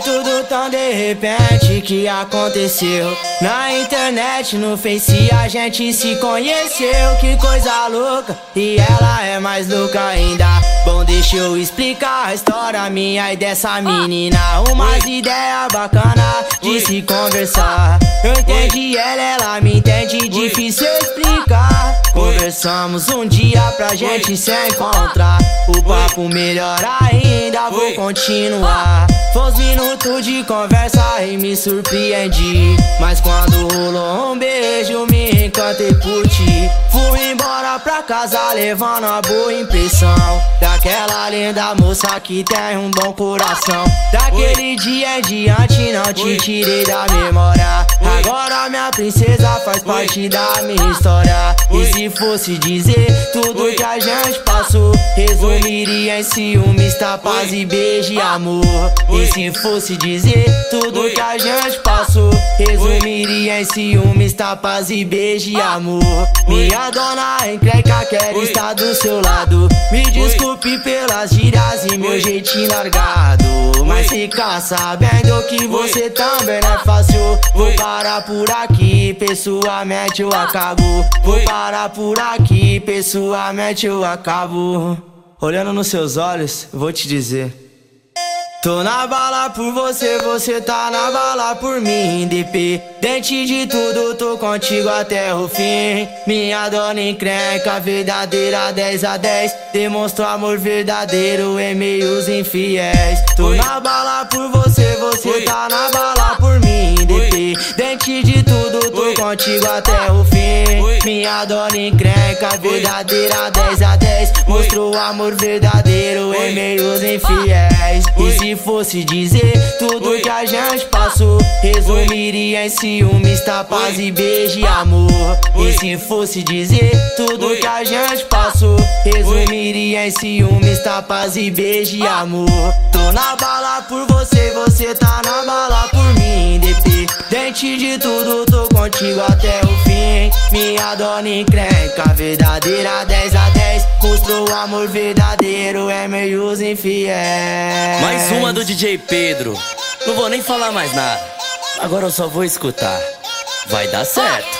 Foi tudo tão de repente que aconteceu. Na internet, no Face, a gente se conheceu. Que coisa louca, e ela é mais louca ainda. Bom, deixa eu explicar a história minha e dessa menina. Umas ideias bacanas de se conversar. Eu entendi ela, ela me entende, difícil explicar. Conversamos um dia pra gente se encontrar. O papo melhor ainda, vou continuar. Foi uns minutos de conversa e me surpreendi. Mas quando rolou um beijo, me encantei por ti. Fui embora pra casa levando uma boa impressão. Daquela linda moça que tem um bom coração. Daquele dia em diante não te tirei da memória. Agora minha princesa faz parte da minha história. E se fosse dizer tudo que a gente passou, resumiria em ciúmes, tapas e beijo e amor. E se fosse dizer tudo que a gente passou, resumiria em ciúmes, tapas e beijo e amor. Minha dona encrenca quer estar do seu lado. Me desculpe pelas gírias e meu jeitinho largado. Mas fica sabendo que você também não é fácil. Vou parar por aqui, pessoalmente eu acabo. Vou parar por aqui, pessoalmente eu acabo. Olhando nos seus olhos, vou te dizer. Tô na bala por você, você tá na bala por mim. Independente de tudo, tô contigo até o fim. Minha dona encrenca, verdadeira 10 a 10 Demonstra amor verdadeiro em meios infiéis. Tô na bala por você, você tá na bala por mim. Independente de tudo, tô contigo até o fim Minha dona encrenca, verdadeira 10 a 10 Mostrou amor verdadeiro em meios infiéis. E se se fosse dizer tudo que a gente passou, resumiria em ciúmes, tapas e beijo e amor. E se fosse dizer tudo que a gente passou, resumiria em ciúmes, tapas e beijo e amor. Tô na bala por você, você tá na bala por mim. Independente de tudo, tô contigo até o fim. Minha dona encrenca, verdadeira 10 a 10. Mostrou o amor verdadeiro, é meios infiéis. Mais uma do DJ Pedro. Não vou nem falar mais nada. Agora eu só vou escutar. Vai dar certo.